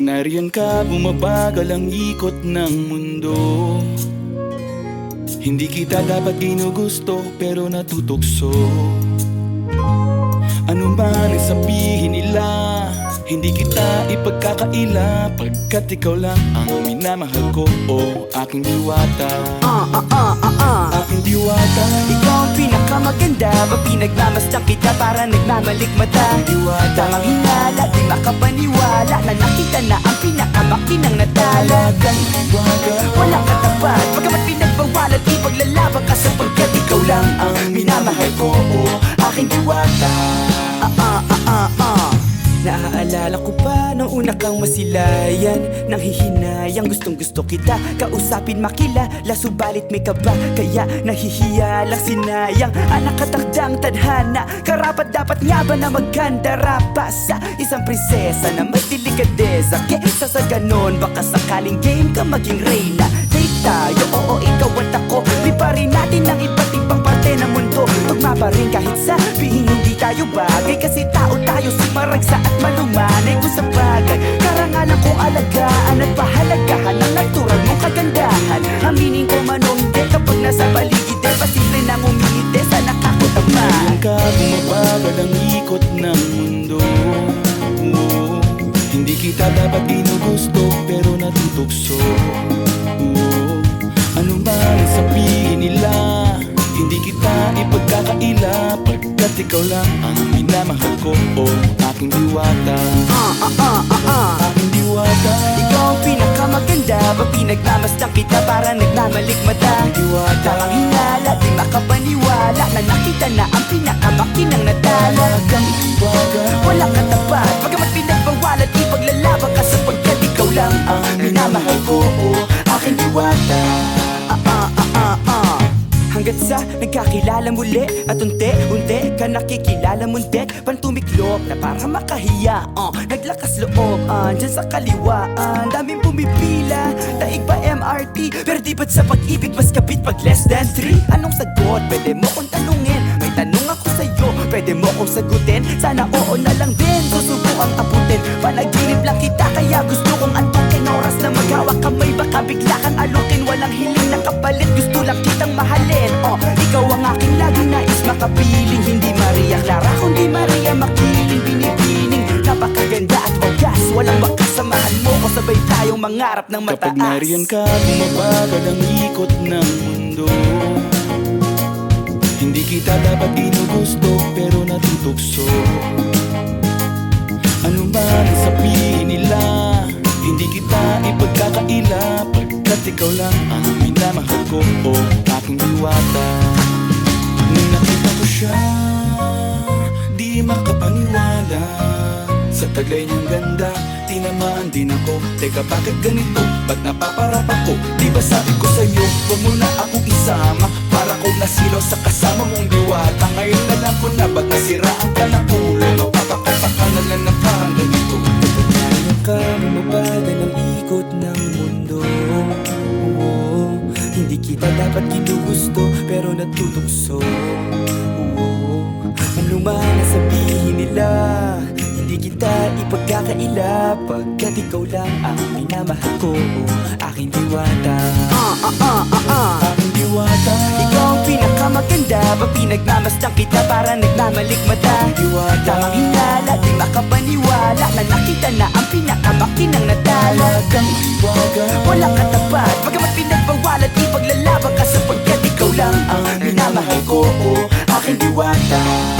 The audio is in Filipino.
nariyan ka, bumabagal ang ikot ng mundo. Hindi kita dapat ginugusto, pero natutukso. Ano man ang sabihin nila Hindi kita ipagkakaila Pagkat ikaw lang ang minamahal ko. O aking diwata. Ah, ah, ah, ah, ah. Aking diwata. Ikaw ang pinakamaganda Ba pinagmamasdan kita para nagmamalik mata. Diwata. Tamang hinala, makapaniwala Na nakita na ang pinakamakinang natala Talagang diwata Walang katapat Pagkamat pinagbawalan Di paglalaban ka sapagkat ikaw lang ang minamahal ko. O aking diwata Naaalala ko pa nung una kang masilayan. Nang hihinayang gustong gusto kita. Kausapin makilala subalit may kaba Kaya nahihiya lang sinayang. Anak katakdang tadhana. Karapat dapat nga ba na maganda rapa Sa isang prinsesa na may delikadeza. Kesa sa ganon baka sakaling game ka maging reyna. Date tayo, oo ikaw at ako. Liparin natin ang iba't ibang parte ng mundo. Tugma pa rin kahit sabihin hindi tayo bagay. Kasi tao tayo sumaragsa at malumanay Kung sa bagay. Karangalan kong alagaan at pahalagahan Ang natural mong kagandahan. Aminin ko man o hindi kapag nasa paligid Eh pasimple nang umingiti sa nakakutama Ngayon ka bumabagal ang ikot ng mundo. Oo, Hindi kita dapat ginugusto pero natutukso Oo, Ano man sabihin nila Hindi kita ipagkakaila. Pagkat ikaw lang ang minamahal ko O aking diwata. Ah, ah, ah, ah, ah. Aking diwata Ikaw ang pinakamaganda Ba pinagmamasdan kita para nagmamalik mata? Diwata. Tamang hinala, di makapaniwala Na nakita na ang pinakamakinang natala. Talagang diwata Walang katapat Pagkamat pinagbawalan Di paglalaban ka sapagkat ikaw lang ang minamahal ko. aking diwata Hanggat sa nagkakilala muli At unti-unti ka nakikilala muntik Pantumiklop na para makahiya uh, Naglakas loob uh, dyan sa kaliwaan Daming bumipila Daig pa MRT Pero di ba't sa pag-ibig mas kapit pag less than 3 Anong sagot? Pwede mo kong tanungin. May tanong ako sa'yo Pwede mo kong sagutin. Sana oo na lang din Susubukang abutin Panaginip lang kita Kaya gusto kong antukin nais makapiling Hindi Maria Clara Kundi Maria Makiling Binibining Napakaganda at wagas. Walang makasamahan mo ko Sabay tayong mangarap ng mataas. Kapag nariyan ka, bumabagal ang ikot ng mundo. Hindi kita dapat ginugusto, pero natutukso Ano man sabihin nila Hindi kita ipagkakaila. Pagkat ikaw lang ang minamahal ko O aking diwata taglay niyang ganda Tinamaan din ako. Teka bakit ganito? Ba't napaparap ako? Di ba sabi ko sa'yo Huwag mo na akong isama? Para kong nasilaw sa kasama mong diwata. Ngayon na lang ko na Ba't nasiraan ka ng ulo? Mapapakapaka na lang ng parang ganito. Kaya ka bumabagal ang ikot ng mundo. Oo, Hindi kita dapat ginugusto pero natutukso man ang sabihin nila kita ipagkakaila Pagkat ikaw lang ang minamahal ko. Aking diwata. Ah, ah, ah, ah, ah Aking diwata. Ikaw ang pinakamaganda Ba pinagmamasdan kita para nagmamalik mata Diwata. Tamang hinala, di makapaniwala Na nakita na ang pinakamakinang natala Talagang diwata Walang katapat Pagkamat pinagbawalan Di paglalaban ka sapagkat ikaw lang ang minamahal ko. Aking diwata